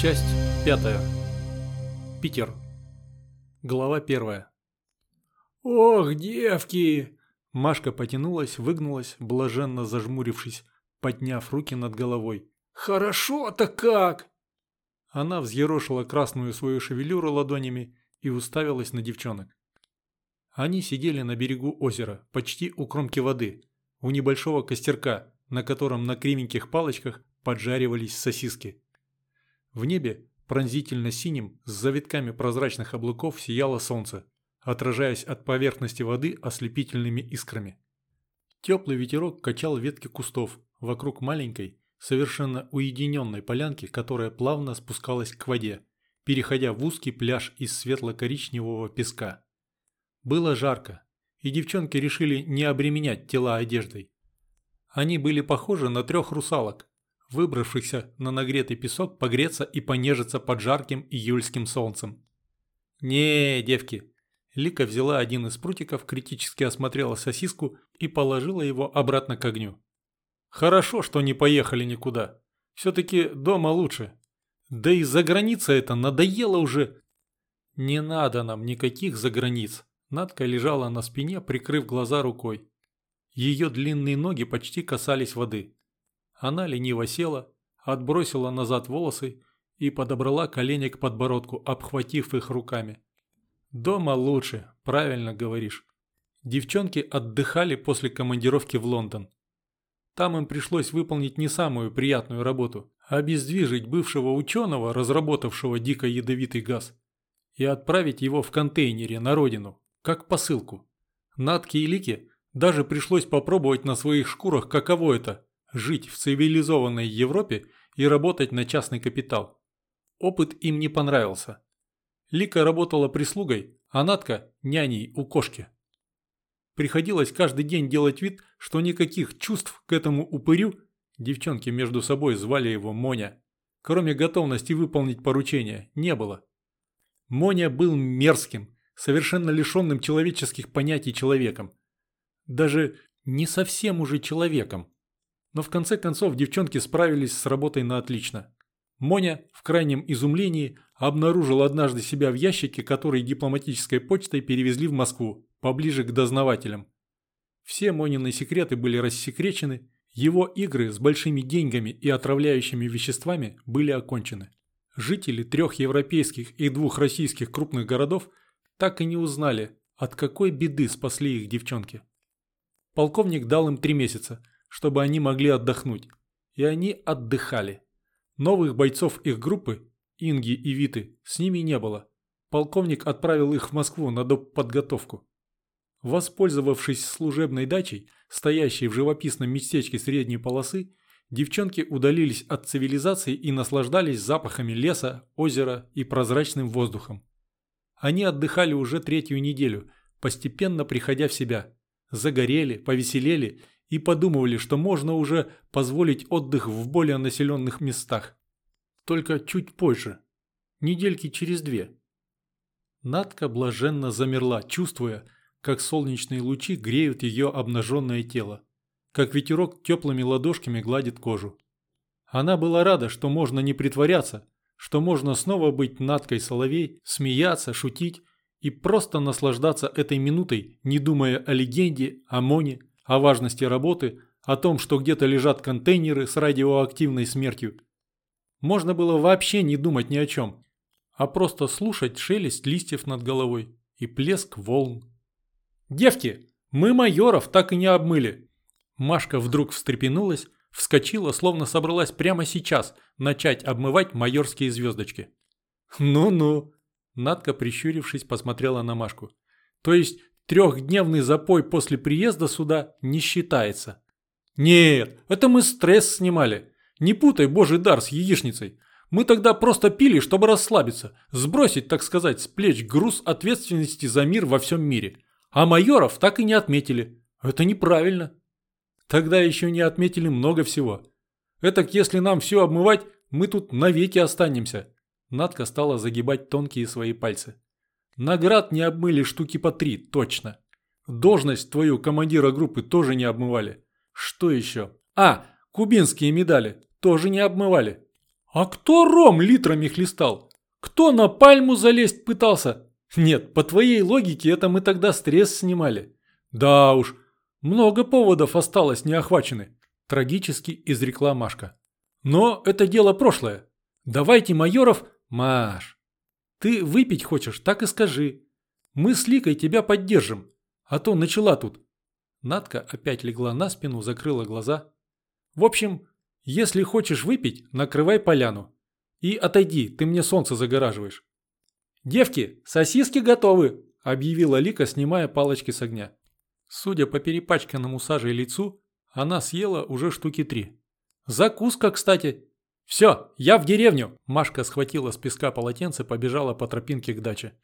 Часть пятая. Питер. Глава первая. «Ох, девки!» Машка потянулась, выгнулась, блаженно зажмурившись, подняв руки над головой. «Хорошо-то как!» Она взъерошила красную свою шевелюру ладонями и уставилась на девчонок. Они сидели на берегу озера, почти у кромки воды, у небольшого костерка, на котором на кривеньких палочках поджаривались сосиски. В небе, пронзительно синим, с завитками прозрачных облаков сияло солнце, отражаясь от поверхности воды ослепительными искрами. Теплый ветерок качал ветки кустов вокруг маленькой, совершенно уединенной полянки, которая плавно спускалась к воде, переходя в узкий пляж из светло-коричневого песка. Было жарко, и девчонки решили не обременять тела одеждой. Они были похожи на трех русалок, выбравшихся на нагретый песок погреться и понежиться под жарким июльским солнцем. «Не, девки!» Лика взяла один из прутиков, критически осмотрела сосиску и положила его обратно к огню. «Хорошо, что не поехали никуда. Все-таки дома лучше. Да и за граница это надоело уже. Не надо нам никаких заграниц». Надка лежала на спине, прикрыв глаза рукой. Ее длинные ноги почти касались воды. Она лениво села, отбросила назад волосы и подобрала колени к подбородку, обхватив их руками. «Дома лучше, правильно говоришь». Девчонки отдыхали после командировки в Лондон. Там им пришлось выполнить не самую приятную работу – обездвижить бывшего ученого, разработавшего дико ядовитый газ, и отправить его в контейнере на родину, как посылку. Натке и Лике даже пришлось попробовать на своих шкурах, каково это – жить в цивилизованной Европе и работать на частный капитал. Опыт им не понравился. Лика работала прислугой, а Натка – няней у кошки. Приходилось каждый день делать вид, что никаких чувств к этому упырю, девчонки между собой звали его Моня, кроме готовности выполнить поручение, не было. Моня был мерзким, совершенно лишенным человеческих понятий человеком даже не совсем уже человеком. Но в конце концов девчонки справились с работой на отлично. Моня в крайнем изумлении обнаружил однажды себя в ящике, который дипломатической почтой перевезли в Москву, поближе к дознавателям. Все Монины секреты были рассекречены, его игры с большими деньгами и отравляющими веществами были окончены. Жители трех европейских и двух российских крупных городов так и не узнали, от какой беды спасли их девчонки. Полковник дал им три месяца, чтобы они могли отдохнуть. И они отдыхали. Новых бойцов их группы, Инги и Виты, с ними не было. Полковник отправил их в Москву на подготовку. Воспользовавшись служебной дачей, стоящей в живописном местечке средней полосы, девчонки удалились от цивилизации и наслаждались запахами леса, озера и прозрачным воздухом. Они отдыхали уже третью неделю, постепенно приходя в себя – загорели, повеселели и подумывали, что можно уже позволить отдых в более населенных местах. Только чуть позже, недельки через две. Надка блаженно замерла, чувствуя, как солнечные лучи греют ее обнаженное тело, как ветерок теплыми ладошками гладит кожу. Она была рада, что можно не притворяться, что можно снова быть Надкой Соловей, смеяться, шутить и просто наслаждаться этой минутой, не думая о легенде, о Моне, о важности работы, о том, что где-то лежат контейнеры с радиоактивной смертью. Можно было вообще не думать ни о чем, а просто слушать шелест листьев над головой и плеск волн. «Девки, мы майоров так и не обмыли!» Машка вдруг встрепенулась, вскочила, словно собралась прямо сейчас начать обмывать майорские звездочки. «Ну-ну», Надка, прищурившись, посмотрела на Машку. «То есть трехдневный запой после приезда сюда не считается?» «Нет, это мы стресс снимали. Не путай божий дар с яичницей. Мы тогда просто пили, чтобы расслабиться, сбросить, так сказать, с плеч груз ответственности за мир во всем мире. А майоров так и не отметили. Это неправильно. Тогда еще не отметили много всего. Этак, если нам все обмывать, мы тут навеки останемся. Надка стала загибать тонкие свои пальцы. Наград не обмыли штуки по три, точно. Должность твою командира группы тоже не обмывали. Что еще? А, кубинские медали тоже не обмывали. А кто ром литрами хлестал? Кто на пальму залезть пытался? Нет, по твоей логике это мы тогда стресс снимали. Да уж, много поводов осталось неохвачены. Трагически изрекла Машка. Но это дело прошлое. Давайте майоров... Маш, ты выпить хочешь, так и скажи. Мы с Ликой тебя поддержим. А то начала тут. Надка опять легла на спину, закрыла глаза. В общем, если хочешь выпить, накрывай поляну. И отойди, ты мне солнце загораживаешь. «Девки, сосиски готовы!» – объявила Лика, снимая палочки с огня. Судя по перепачканному сажей лицу, она съела уже штуки три. «Закуска, кстати!» «Все, я в деревню!» Машка схватила с песка полотенце, побежала по тропинке к даче.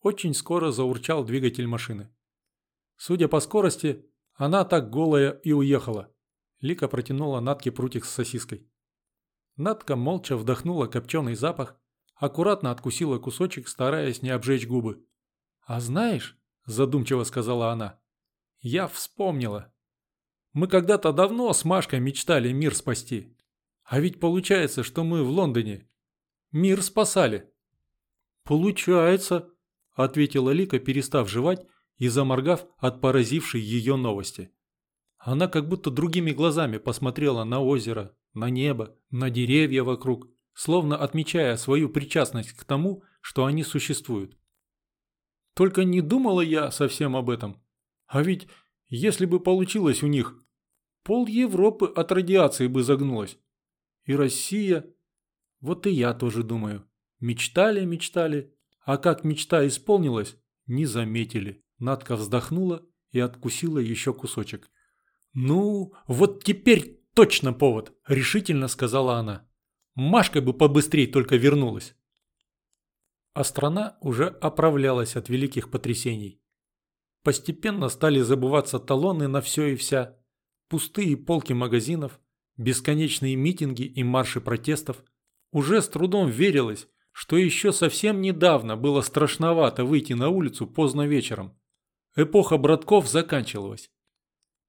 Очень скоро заурчал двигатель машины. Судя по скорости, она так голая и уехала. Лика протянула Натке прутик с сосиской. Натка молча вдохнула копченый запах, аккуратно откусила кусочек, стараясь не обжечь губы. «А знаешь», – задумчиво сказала она, – «я вспомнила. Мы когда-то давно с Машкой мечтали мир спасти. А ведь получается, что мы в Лондоне. Мир спасали». «Получается», – ответила Лика, перестав жевать и заморгав от поразившей ее новости. Она как будто другими глазами посмотрела на озеро, на небо, на деревья вокруг, словно отмечая свою причастность к тому, что они существуют. Только не думала я совсем об этом. А ведь, если бы получилось у них, пол Европы от радиации бы загнулась. И Россия... Вот и я тоже думаю. Мечтали, мечтали, а как мечта исполнилась, не заметили. Надка вздохнула и откусила еще кусочек. «Ну, вот теперь точно повод», – решительно сказала она. «Машка бы побыстрее только вернулась». А страна уже оправлялась от великих потрясений. Постепенно стали забываться талоны на все и вся, пустые полки магазинов, бесконечные митинги и марши протестов. Уже с трудом верилось, что еще совсем недавно было страшновато выйти на улицу поздно вечером. Эпоха братков заканчивалась.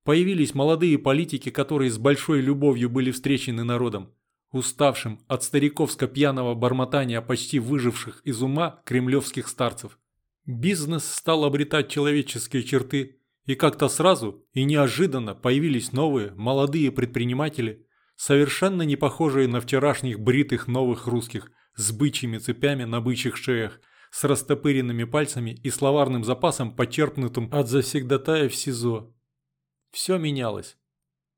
Появились молодые политики, которые с большой любовью были встречены народом, уставшим от стариковско-пьяного бормотания почти выживших из ума кремлевских старцев. Бизнес стал обретать человеческие черты, и как-то сразу и неожиданно появились новые, молодые предприниматели, совершенно не похожие на вчерашних бритых новых русских, с бычьими цепями на бычьих шеях, с растопыренными пальцами и словарным запасом, почерпнутым от завсегдатая в СИЗО. Все менялось.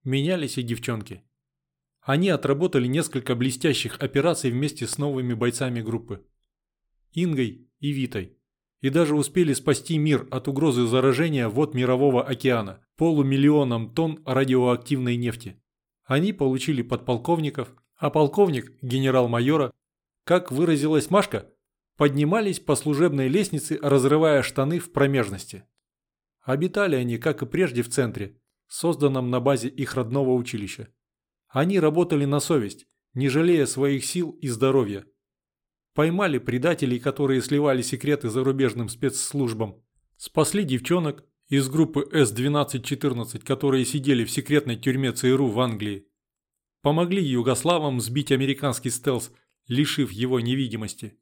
Менялись и девчонки. Они отработали несколько блестящих операций вместе с новыми бойцами группы. Ингой и Витой. И даже успели спасти мир от угрозы заражения вод Мирового океана полумиллионом тонн радиоактивной нефти. Они получили подполковников, а полковник – генерал-майора. Как выразилась Машка, поднимались по служебной лестнице, разрывая штаны в промежности. Обитали они, как и прежде, в центре, созданном на базе их родного училища. Они работали на совесть, не жалея своих сил и здоровья. Поймали предателей, которые сливали секреты зарубежным спецслужбам. Спасли девчонок из группы С-1214, которые сидели в секретной тюрьме ЦРУ в Англии. Помогли югославам сбить американский стелс, лишив его невидимости.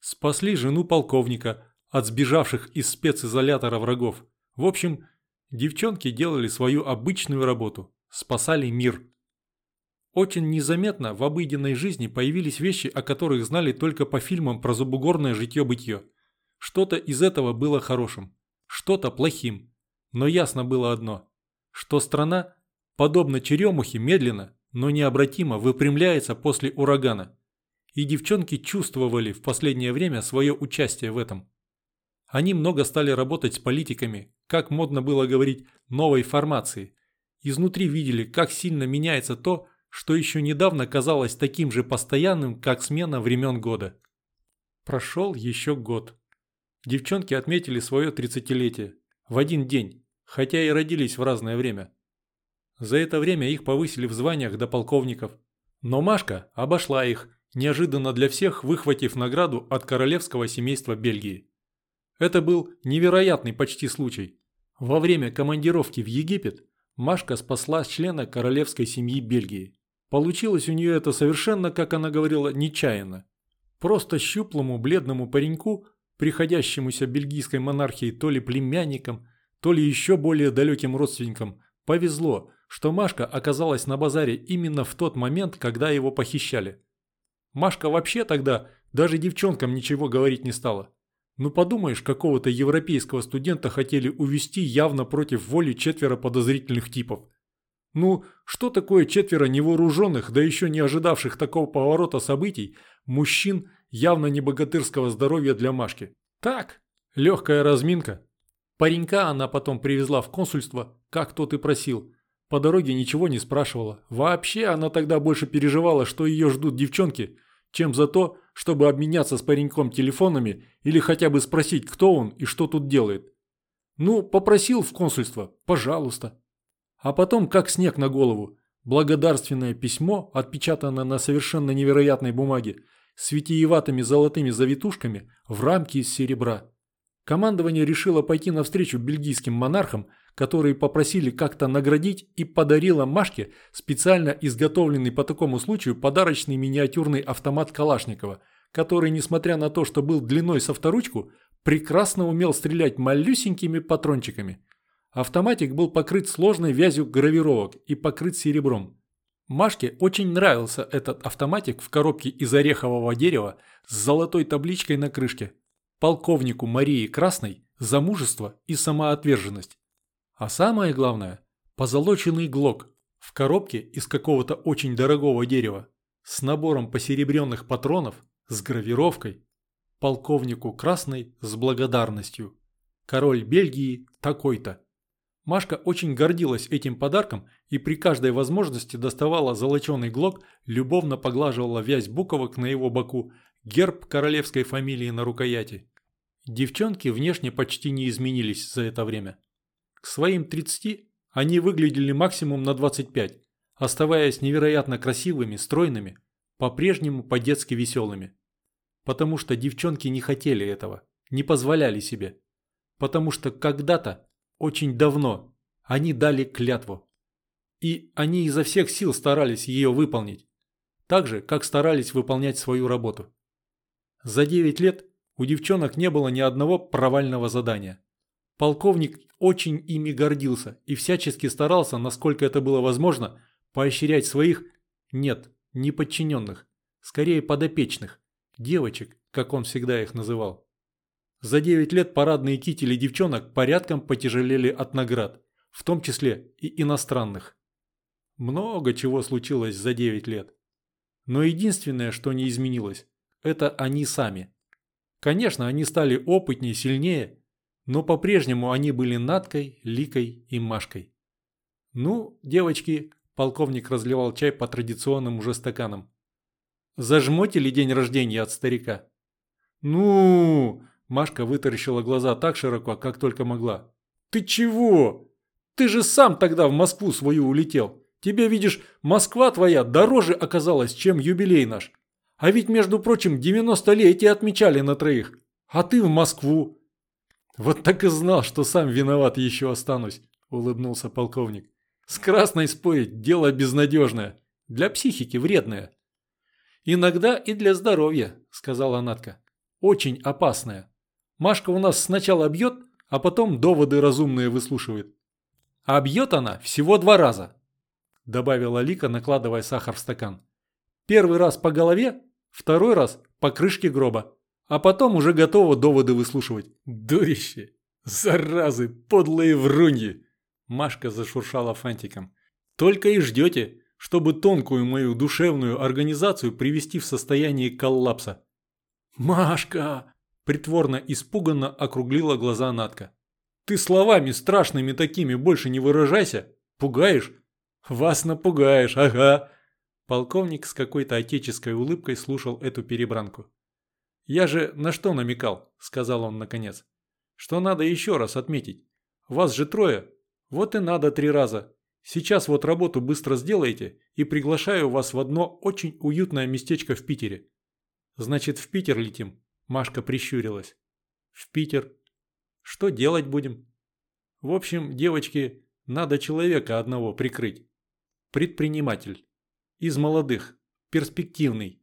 Спасли жену полковника от сбежавших из специзолятора врагов. В общем, девчонки делали свою обычную работу, спасали мир. Очень незаметно в обыденной жизни появились вещи, о которых знали только по фильмам про зубугорное житье-бытье. Что-то из этого было хорошим, что-то плохим. Но ясно было одно, что страна, подобно черемухе, медленно, но необратимо выпрямляется после урагана и девчонки чувствовали в последнее время свое участие в этом. Они много стали работать с политиками, как модно было говорить, новой формации. Изнутри видели, как сильно меняется то, что еще недавно казалось таким же постоянным, как смена времен года. Прошел еще год. Девчонки отметили свое тридцатилетие. В один день, хотя и родились в разное время. За это время их повысили в званиях до полковников. Но Машка обошла их неожиданно для всех выхватив награду от королевского семейства Бельгии. Это был невероятный почти случай. Во время командировки в Египет Машка спасла члена королевской семьи Бельгии. Получилось у нее это совершенно, как она говорила, нечаянно. Просто щуплому бледному пареньку, приходящемуся бельгийской монархии то ли племянником, то ли еще более далеким родственникам, повезло, что Машка оказалась на базаре именно в тот момент, когда его похищали. Машка вообще тогда даже девчонкам ничего говорить не стала. Ну подумаешь, какого-то европейского студента хотели увести явно против воли четверо подозрительных типов. Ну, что такое четверо невооруженных, да еще не ожидавших такого поворота событий, мужчин явно не богатырского здоровья для Машки? Так, легкая разминка. Паренька она потом привезла в консульство, как тот и просил. По дороге ничего не спрашивала. Вообще она тогда больше переживала, что ее ждут девчонки, чем за то, чтобы обменяться с пареньком телефонами или хотя бы спросить, кто он и что тут делает. Ну, попросил в консульство, пожалуйста. А потом, как снег на голову, благодарственное письмо, отпечатанное на совершенно невероятной бумаге, с витиеватыми золотыми завитушками в рамке из серебра. Командование решило пойти навстречу бельгийским монархам, которые попросили как-то наградить и подарило Машке специально изготовленный по такому случаю подарочный миниатюрный автомат Калашникова, который, несмотря на то, что был длиной со вторучку, прекрасно умел стрелять малюсенькими патрончиками. Автоматик был покрыт сложной вязью гравировок и покрыт серебром. Машке очень нравился этот автоматик в коробке из орехового дерева с золотой табличкой на крышке, полковнику Марии Красной за мужество и самоотверженность. А самое главное – позолоченный глок в коробке из какого-то очень дорогого дерева с набором посеребренных патронов с гравировкой полковнику Красной с благодарностью. Король Бельгии такой-то. Машка очень гордилась этим подарком и при каждой возможности доставала золоченый глок, любовно поглаживала вязь буковок на его боку герб королевской фамилии на рукояти. Девчонки внешне почти не изменились за это время. К своим 30 они выглядели максимум на 25, оставаясь невероятно красивыми, стройными, по-прежнему по-детски веселыми. Потому что девчонки не хотели этого, не позволяли себе. Потому что когда-то, очень давно, они дали клятву. И они изо всех сил старались ее выполнить. Так же, как старались выполнять свою работу. За 9 лет у девчонок не было ни одного провального задания. Полковник очень ими гордился и всячески старался, насколько это было возможно, поощрять своих, нет, не подчиненных, скорее подопечных, девочек, как он всегда их называл. За 9 лет парадные кители девчонок порядком потяжелели от наград, в том числе и иностранных. Много чего случилось за 9 лет. Но единственное, что не изменилось, это они сами. Конечно, они стали опытнее, сильнее, но по-прежнему они были Наткой, Ликой и Машкой. «Ну, девочки», – полковник разливал чай по традиционным уже стаканам. «Зажмоте ли день рождения от старика?» «Ну...» – Машка вытаращила глаза так широко, как только могла. «Ты чего? Ты же сам тогда в Москву свою улетел. Тебе, видишь, Москва твоя дороже оказалась, чем юбилей наш. А ведь, между прочим, 90-летие отмечали на троих. А ты в Москву. Вот так и знал, что сам виноват еще останусь, улыбнулся полковник. С красной спорить – дело безнадежное. Для психики вредное. Иногда и для здоровья, сказала Натка. Очень опасное. Машка у нас сначала бьет, а потом доводы разумные выслушивает. А бьет она всего два раза, добавила Лика, накладывая сахар в стакан. Первый раз по голове, Второй раз по крышке гроба. А потом уже готово доводы выслушивать. Дурище! Заразы! Подлые вруньи! Машка зашуршала фантиком. Только и ждете, чтобы тонкую мою душевную организацию привести в состояние коллапса. «Машка!» – притворно испуганно округлила глаза Натка. «Ты словами страшными такими больше не выражайся. Пугаешь?» «Вас напугаешь, ага!» Полковник с какой-то отеческой улыбкой слушал эту перебранку. «Я же на что намекал?» – сказал он наконец. «Что надо еще раз отметить. Вас же трое. Вот и надо три раза. Сейчас вот работу быстро сделаете и приглашаю вас в одно очень уютное местечко в Питере». «Значит, в Питер летим?» – Машка прищурилась. «В Питер. Что делать будем?» «В общем, девочки, надо человека одного прикрыть. Предприниматель». Из молодых. Перспективный.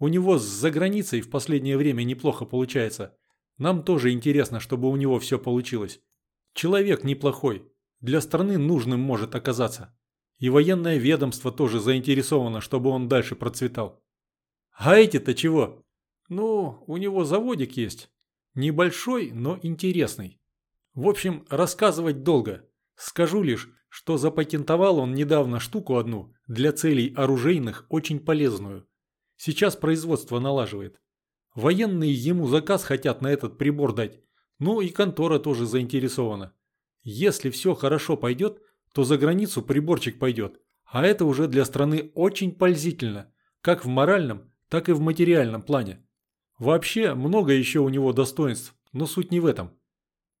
У него с заграницей в последнее время неплохо получается. Нам тоже интересно, чтобы у него все получилось. Человек неплохой. Для страны нужным может оказаться. И военное ведомство тоже заинтересовано, чтобы он дальше процветал. А эти-то чего? Ну, у него заводик есть. Небольшой, но интересный. В общем, рассказывать долго. Скажу лишь, что запатентовал он недавно штуку одну, для целей оружейных очень полезную. Сейчас производство налаживает. Военные ему заказ хотят на этот прибор дать. Ну и контора тоже заинтересована. Если все хорошо пойдет, то за границу приборчик пойдет. А это уже для страны очень пользительно, как в моральном, так и в материальном плане. Вообще, много еще у него достоинств, но суть не в этом.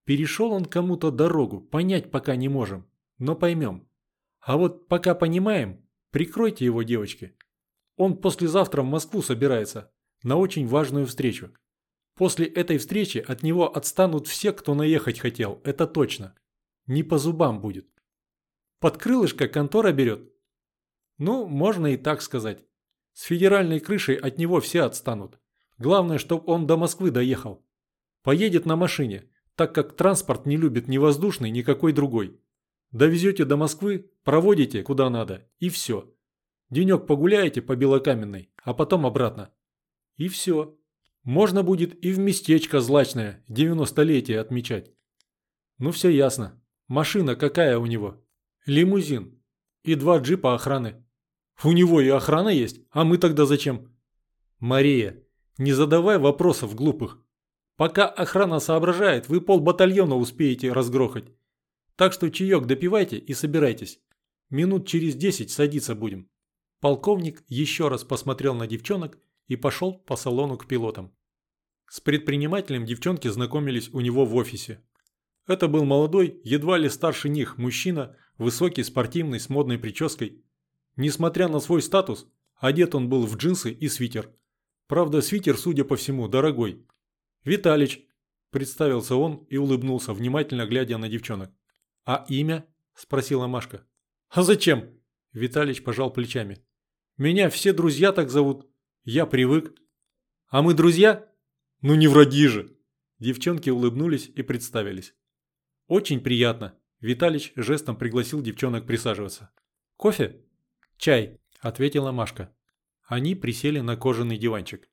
Перешел он кому-то дорогу, понять пока не можем, но поймем. А вот пока понимаем, прикройте его, девочки. Он послезавтра в Москву собирается, на очень важную встречу. После этой встречи от него отстанут все, кто наехать хотел, это точно. Не по зубам будет. Под крылышко контора берет? Ну, можно и так сказать. С федеральной крышей от него все отстанут. Главное, чтобы он до Москвы доехал. Поедет на машине, так как транспорт не любит ни воздушный, ни какой другой. Довезете до Москвы, проводите куда надо, и все. Денек погуляете по Белокаменной, а потом обратно. И все. Можно будет и в местечко злачное 90-летие отмечать. Ну все ясно. Машина какая у него? Лимузин. И два джипа охраны. У него и охрана есть, а мы тогда зачем? Мария, не задавай вопросов глупых. Пока охрана соображает, вы полбатальона успеете разгрохать. Так что чаек допивайте и собирайтесь. Минут через десять садиться будем. Полковник еще раз посмотрел на девчонок и пошел по салону к пилотам. С предпринимателем девчонки знакомились у него в офисе. Это был молодой, едва ли старше них, мужчина, высокий, спортивный, с модной прической. Несмотря на свой статус, одет он был в джинсы и свитер. Правда, свитер, судя по всему, дорогой. «Виталич», – представился он и улыбнулся, внимательно глядя на девчонок. «А имя?» – спросила Машка. «А зачем?» – Виталич пожал плечами. «Меня все друзья так зовут. Я привык». «А мы друзья?» «Ну не враги же!» Девчонки улыбнулись и представились. «Очень приятно», – Виталич жестом пригласил девчонок присаживаться. «Кофе?» «Чай», – ответила Машка. Они присели на кожаный диванчик.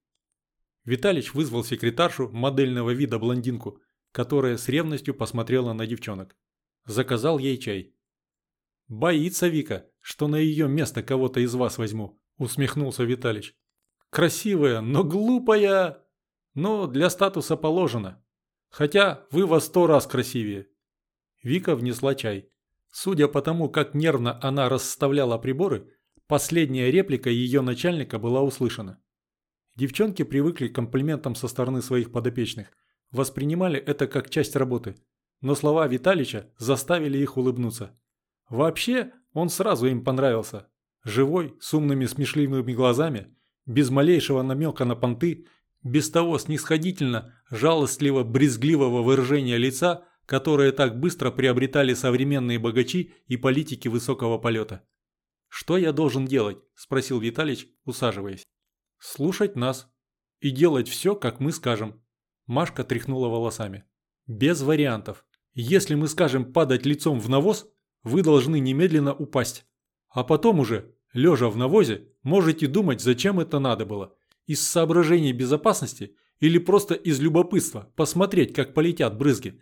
Виталич вызвал секретаршу модельного вида блондинку, которая с ревностью посмотрела на девчонок. Заказал ей чай. «Боится Вика, что на ее место кого-то из вас возьму», – усмехнулся Виталич. «Красивая, но глупая. Но для статуса положено. Хотя вы во сто раз красивее». Вика внесла чай. Судя по тому, как нервно она расставляла приборы, Последняя реплика ее начальника была услышана. Девчонки привыкли к комплиментам со стороны своих подопечных, воспринимали это как часть работы. Но слова Виталича заставили их улыбнуться. Вообще, он сразу им понравился. Живой, с умными смешливыми глазами, без малейшего намека на понты, без того снисходительно, жалостливо, брезгливого выражения лица, которое так быстро приобретали современные богачи и политики высокого полета. «Что я должен делать?» – спросил Виталич, усаживаясь. «Слушать нас. И делать все, как мы скажем». Машка тряхнула волосами. «Без вариантов. Если мы скажем падать лицом в навоз, вы должны немедленно упасть. А потом уже, лежа в навозе, можете думать, зачем это надо было. Из соображений безопасности или просто из любопытства посмотреть, как полетят брызги.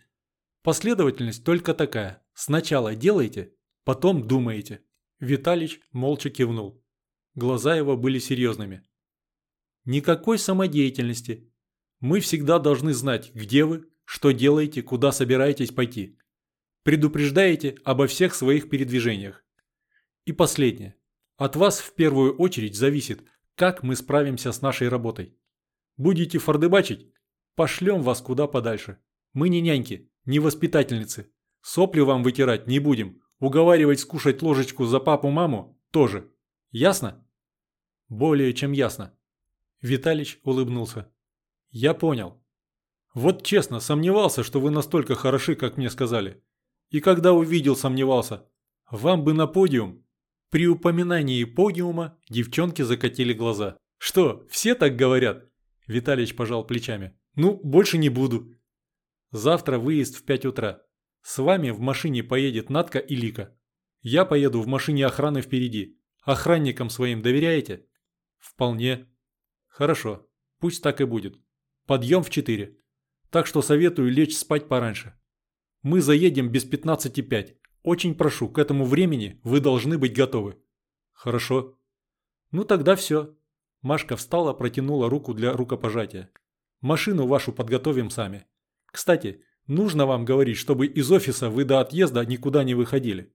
Последовательность только такая. Сначала делаете, потом думаете. Виталич молча кивнул. Глаза его были серьезными. Никакой самодеятельности. Мы всегда должны знать, где вы, что делаете, куда собираетесь пойти. Предупреждаете обо всех своих передвижениях. И последнее. От вас в первую очередь зависит, как мы справимся с нашей работой. Будете фордыбачить? Пошлем вас куда подальше. Мы не няньки, не воспитательницы. Сопли вам вытирать не будем, Уговаривать скушать ложечку за папу-маму тоже. Ясно? Более чем ясно. Виталич улыбнулся. Я понял. Вот честно, сомневался, что вы настолько хороши, как мне сказали. И когда увидел, сомневался. Вам бы на подиум. При упоминании подиума девчонки закатили глаза. «Что, все так говорят?» Виталич пожал плечами. «Ну, больше не буду». «Завтра выезд в 5 утра. С вами в машине поедет Натка и Лика. Я поеду в машине охраны впереди. Охранникам своим доверяете?» «Вполне». «Хорошо. Пусть так и будет. Подъем в 4. Так что советую лечь спать пораньше. Мы заедем без 15.5. Очень прошу, к этому времени вы должны быть готовы. Хорошо. Ну тогда все. Машка встала, протянула руку для рукопожатия. Машину вашу подготовим сами. Кстати, нужно вам говорить, чтобы из офиса вы до отъезда никуда не выходили.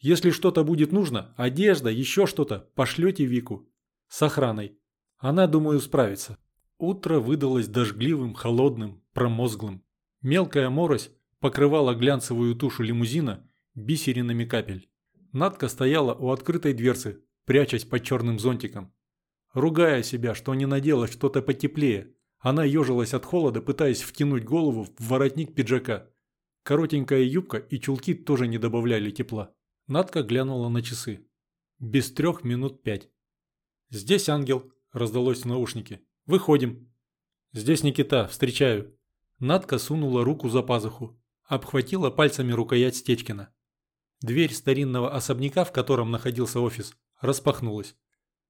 Если что-то будет нужно, одежда, еще что-то, пошлете Вику. С охраной. Она, думаю, справится. Утро выдалось дождливым, холодным, промозглым. Мелкая морось покрывала глянцевую тушу лимузина бисеринами капель. Надка стояла у открытой дверцы, прячась под черным зонтиком. Ругая себя, что не надела что-то потеплее, она ежилась от холода, пытаясь втянуть голову в воротник пиджака. Коротенькая юбка и чулки тоже не добавляли тепла. Надка глянула на часы. Без трех минут пять. «Здесь ангел», – раздалось в наушнике. «Выходим». «Здесь Никита, встречаю». Надка сунула руку за пазуху, обхватила пальцами рукоять Стечкина. Дверь старинного особняка, в котором находился офис, распахнулась.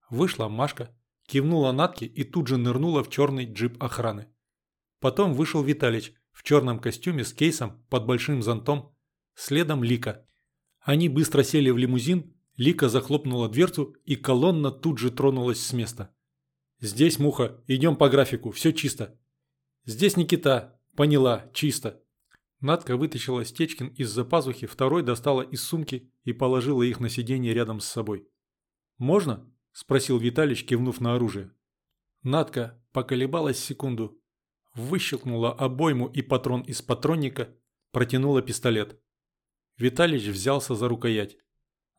Вышла Машка, кивнула Натке и тут же нырнула в черный джип охраны. Потом вышел Виталич в черном костюме с кейсом под большим зонтом, следом Лика. Они быстро сели в лимузин, Лика захлопнула дверцу и колонна тут же тронулась с места. «Здесь Муха, идем по графику, все чисто». «Здесь Никита, поняла, чисто». Надка вытащила Стечкин из-за пазухи, второй достала из сумки и положила их на сиденье рядом с собой. «Можно?» – спросил Виталич, кивнув на оружие. Надка поколебалась секунду, выщелкнула обойму и патрон из патронника, протянула пистолет. Виталич взялся за рукоять.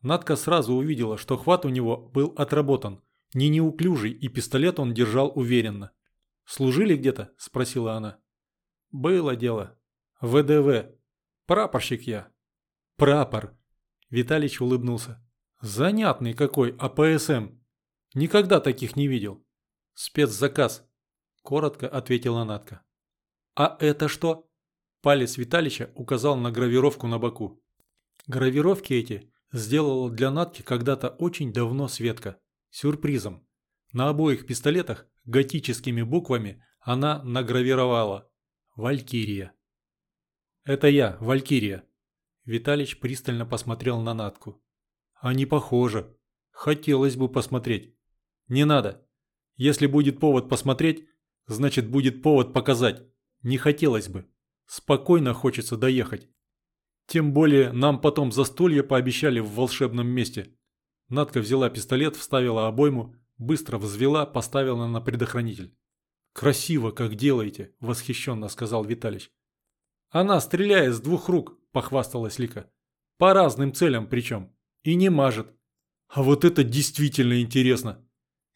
Надка сразу увидела, что хват у него был отработан, не неуклюжий, и пистолет он держал уверенно. «Служили где-то?» – спросила она. «Было дело», ВДВ. Прапорщик я. Прапор. Виталич улыбнулся. Занятный какой АПСМ. Никогда таких не видел. Спецзаказ. Коротко ответила Натка. А это что? Палец Виталича указал на гравировку на боку. Гравировки эти сделала для Натки когда-то очень давно Светка. Сюрпризом. На обоих пистолетах готическими буквами она награвировала «Валькирия». «Это я, Валькирия». Виталич пристально посмотрел на Натку. «А не похоже. Хотелось бы посмотреть». «Не надо. Если будет повод посмотреть, значит будет повод показать. Не хотелось бы. Спокойно хочется доехать. Тем более нам потом застолье пообещали в волшебном месте». Натка взяла пистолет, вставила обойму, быстро взвела, поставила на предохранитель. «Красиво, как делаете», – восхищенно сказал Виталич. Она стреляет с двух рук, похвасталась Лика. По разным целям причем. И не мажет. А вот это действительно интересно.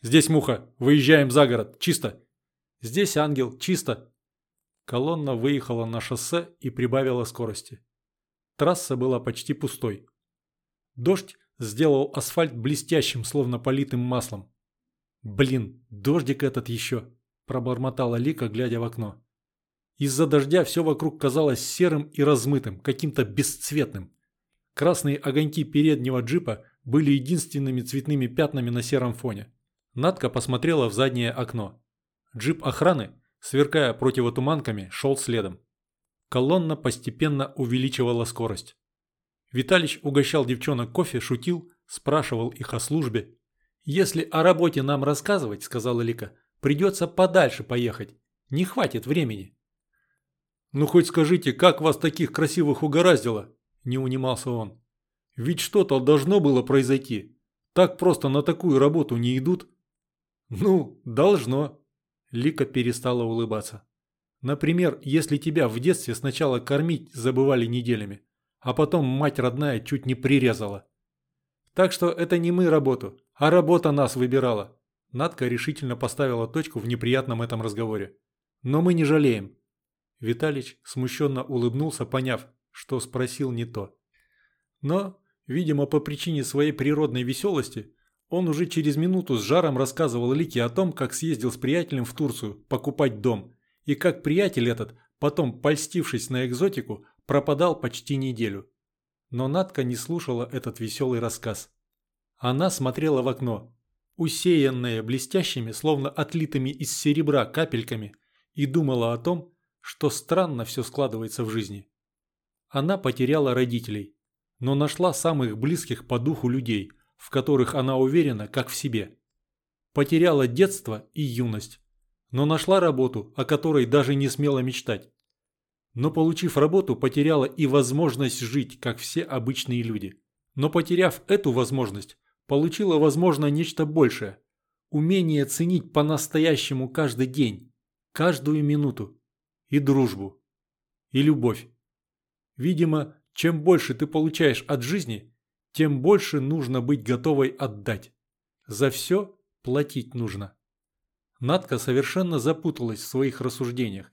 Здесь муха, выезжаем за город, чисто. Здесь ангел, чисто. Колонна выехала на шоссе и прибавила скорости. Трасса была почти пустой. Дождь сделал асфальт блестящим, словно политым маслом. «Блин, дождик этот еще!» – пробормотала Лика, глядя в окно. Из-за дождя все вокруг казалось серым и размытым, каким-то бесцветным. Красные огоньки переднего джипа были единственными цветными пятнами на сером фоне. Надка посмотрела в заднее окно. Джип охраны, сверкая противотуманками, шел следом. Колонна постепенно увеличивала скорость. Виталич угощал девчонок кофе, шутил, спрашивал их о службе. «Если о работе нам рассказывать, — сказала Лика, — придется подальше поехать. Не хватит времени». «Ну хоть скажите, как вас таких красивых угораздило?» – не унимался он. «Ведь что-то должно было произойти. Так просто на такую работу не идут». «Ну, должно». Лика перестала улыбаться. «Например, если тебя в детстве сначала кормить забывали неделями, а потом мать родная чуть не прирезала. Так что это не мы работу, а работа нас выбирала». Надка решительно поставила точку в неприятном этом разговоре. «Но мы не жалеем. Виталич смущенно улыбнулся, поняв, что спросил не то. Но Видимо, по причине своей природной веселости, он уже через минуту с жаром рассказывал Лике о том, как съездил с приятелем в Турцию покупать дом, и как приятель этот, потом, польстившись на экзотику, пропадал почти неделю. Но Надка не слушала этот веселый рассказ. Она смотрела в окно, усеянное блестящими, словно отлитыми из серебра капельками, и думала о том, что странно все складывается в жизни. Она потеряла родителей, но нашла самых близких по духу людей, в которых она уверена, как в себе. Потеряла детство и юность, но нашла работу, о которой даже не смела мечтать. Но получив работу, потеряла и возможность жить, как все обычные люди. Но потеряв эту возможность, получила, возможно, нечто большее. Умение ценить по-настоящему каждый день, каждую минуту. И дружбу. И любовь. Видимо, чем больше ты получаешь от жизни, тем больше нужно быть готовой отдать. За все платить нужно. Надка совершенно запуталась в своих рассуждениях,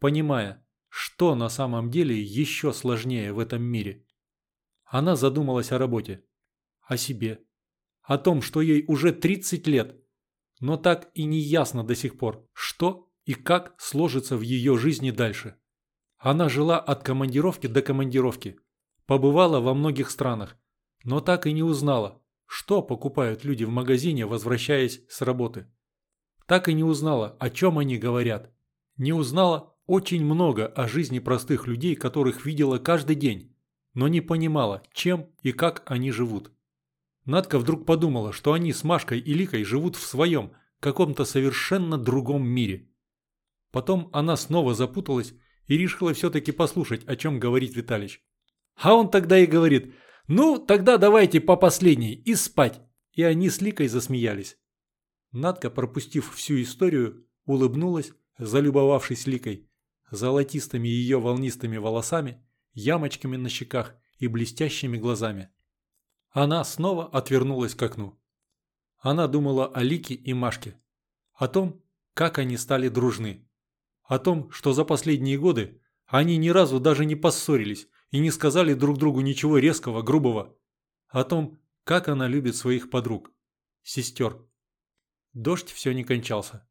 понимая, что на самом деле еще сложнее в этом мире. Она задумалась о работе, о себе, о том, что ей уже 30 лет, но так и не ясно до сих пор, что и как сложится в ее жизни дальше. Она жила от командировки до командировки, побывала во многих странах, но так и не узнала, что покупают люди в магазине, возвращаясь с работы. Так и не узнала, о чем они говорят. Не узнала очень много о жизни простых людей, которых видела каждый день, но не понимала, чем и как они живут. Надка вдруг подумала, что они с Машкой и Ликой живут в своем, каком-то совершенно другом мире. Потом она снова запуталась и решила все-таки послушать, о чем говорит Виталич. А он тогда и говорит, ну, тогда давайте по последней и спать. И они с Ликой засмеялись. Надка, пропустив всю историю, улыбнулась, залюбовавшись Ликой, золотистыми ее волнистыми волосами, ямочками на щеках и блестящими глазами. Она снова отвернулась к окну. Она думала о Лике и Машке, о том, как они стали дружны о том, что за последние годы они ни разу даже не поссорились и не сказали друг другу ничего резкого, грубого. О том, как она любит своих подруг, сестер. Дождь все не кончался.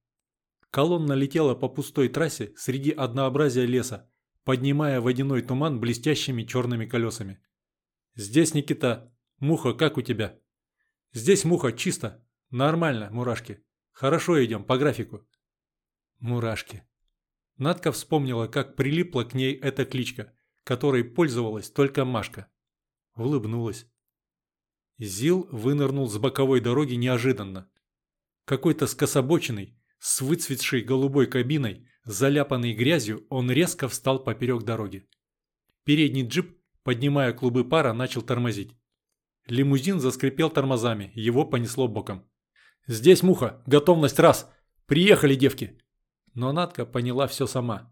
Колонна летела по пустой трассе среди однообразия леса, поднимая водяной туман блестящими черными колесами. «Здесь, Никита. Муха, как у тебя?» «Здесь муха, чисто. Нормально, мурашки. Хорошо идем, по графику». Мурашки. Надка вспомнила, как прилипла к ней эта кличка, которой пользовалась только Машка. Улыбнулась. Зил вынырнул с боковой дороги неожиданно. Какой-то скособоченный, с выцветшей голубой кабиной, заляпанной грязью, он резко встал поперек дороги. Передний джип, поднимая клубы пара, начал тормозить. Лимузин заскрипел тормозами, его понесло боком. «Здесь муха! Готовность раз! Приехали, девки!» но Натка поняла все сама.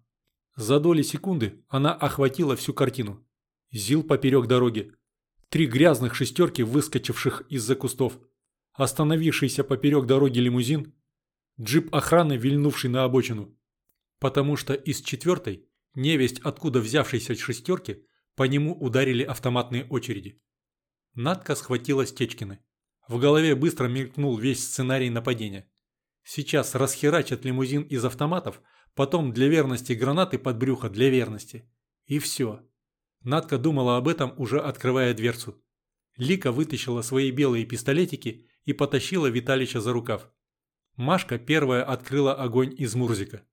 За доли секунды она охватила всю картину. Зил поперек дороги. Три грязных шестерки, выскочивших из-за кустов. Остановившийся поперек дороги лимузин. Джип охраны, вильнувший на обочину. Потому что из четвертой, невесть откуда взявшейся шестерки, по нему ударили автоматные очереди. Надка схватила Стечкины. В голове быстро мелькнул весь сценарий нападения. Сейчас расхерачат лимузин из автоматов, потом для верности гранаты под брюхо для верности. И все. Надка думала об этом, уже открывая дверцу. Лика вытащила свои белые пистолетики и потащила Виталича за рукав. Машка первая открыла огонь из Мурзика.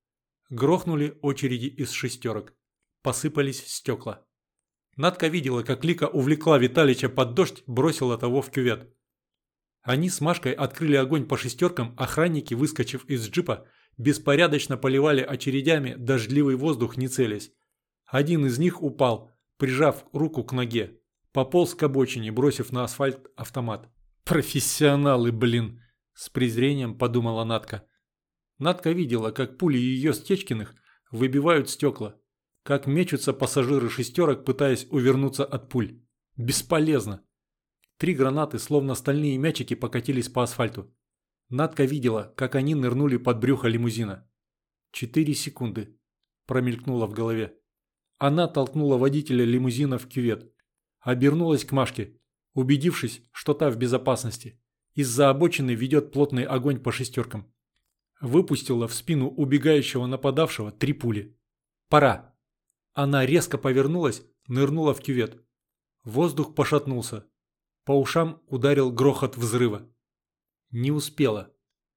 Грохнули очереди из шестерок. Посыпались стекла. Надка видела, как Лика увлекла Виталича под дождь, бросила того в кювет. Они с Машкой открыли огонь по шестеркам, охранники, выскочив из джипа, беспорядочно поливали очередями дождливый воздух, не целясь. Один из них упал, прижав руку к ноге. Пополз к обочине, бросив на асфальт автомат. «Профессионалы, блин!» – с презрением подумала Натка. Натка видела, как пули ее Стечкиных выбивают стекла, как мечутся пассажиры шестерок, пытаясь увернуться от пуль. Бесполезно. Три гранаты, словно стальные мячики, покатились по асфальту. Надка видела, как они нырнули под брюхо лимузина. Четыре секунды. Промелькнуло в голове. Она толкнула водителя лимузина в кювет. Обернулась к Машке. убедившись, что та в безопасности. Из-за обочины ведет плотный огонь по шестеркам. Выпустила в спину убегающего нападавшего три пули. Пора. Она резко повернулась, нырнула в кювет. Воздух пошатнулся. По ушам ударил грохот взрыва. Не успела,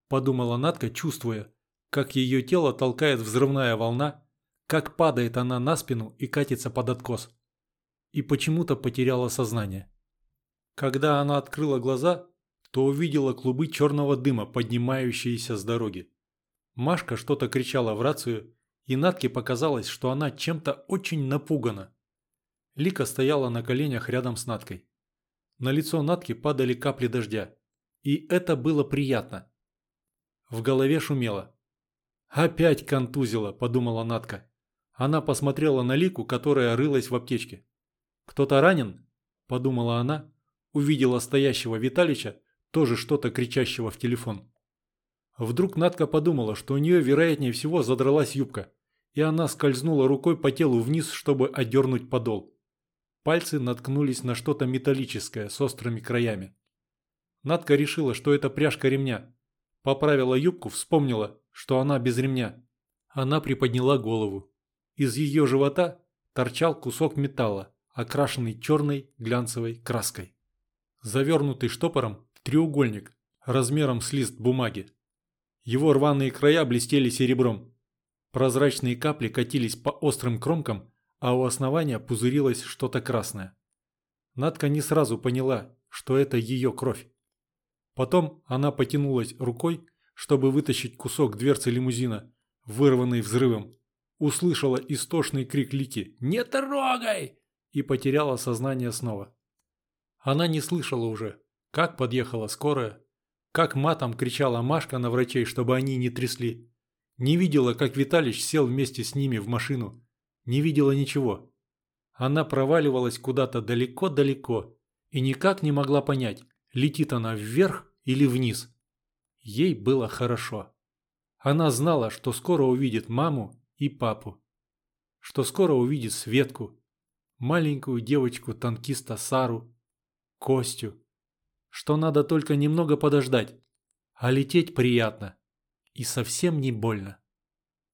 подумала Натка, чувствуя, как ее тело толкает взрывная волна, как падает она на спину и катится под откос. И почему-то потеряла сознание. Когда она открыла глаза, то увидела клубы черного дыма, поднимающиеся с дороги. Машка что-то кричала в рацию, и Натке показалось, что она чем-то очень напугана. Лика стояла на коленях рядом с Наткой. На лицо Натки падали капли дождя. И это было приятно. В голове шумело. «Опять контузила», – подумала Натка. Она посмотрела на Лику, которая рылась в аптечке. «Кто-то ранен?» – подумала она. Увидела стоящего Виталича, тоже что-то кричащего в телефон. Вдруг Натка подумала, что у нее вероятнее всего задралась юбка, и она скользнула рукой по телу вниз, чтобы отдернуть подол. Пальцы наткнулись на что-то металлическое с острыми краями. Надка решила, что это пряжка ремня. Поправила юбку, вспомнила, что она без ремня. Она приподняла голову. Из ее живота торчал кусок металла, окрашенный черной глянцевой краской. Завернутый штопором треугольник размером с лист бумаги. Его рваные края блестели серебром. Прозрачные капли катились по острым кромкам а у основания пузырилось что-то красное. Надка не сразу поняла, что это ее кровь. Потом она потянулась рукой, чтобы вытащить кусок дверцы лимузина, вырванный взрывом. Услышала истошный крик Лики «Не трогай!» и потеряла сознание снова. Она не слышала уже, как подъехала скорая, как матом кричала Машка на врачей, чтобы они не трясли. Не видела, как Виталич сел вместе с ними в машину не видела ничего. Она проваливалась куда-то далеко-далеко и никак не могла понять, летит она вверх или вниз. Ей было хорошо. Она знала, что скоро увидит маму и папу. Что скоро увидит Светку, маленькую девочку-танкиста Сару, Костю. Что надо только немного подождать, а лететь приятно и совсем не больно.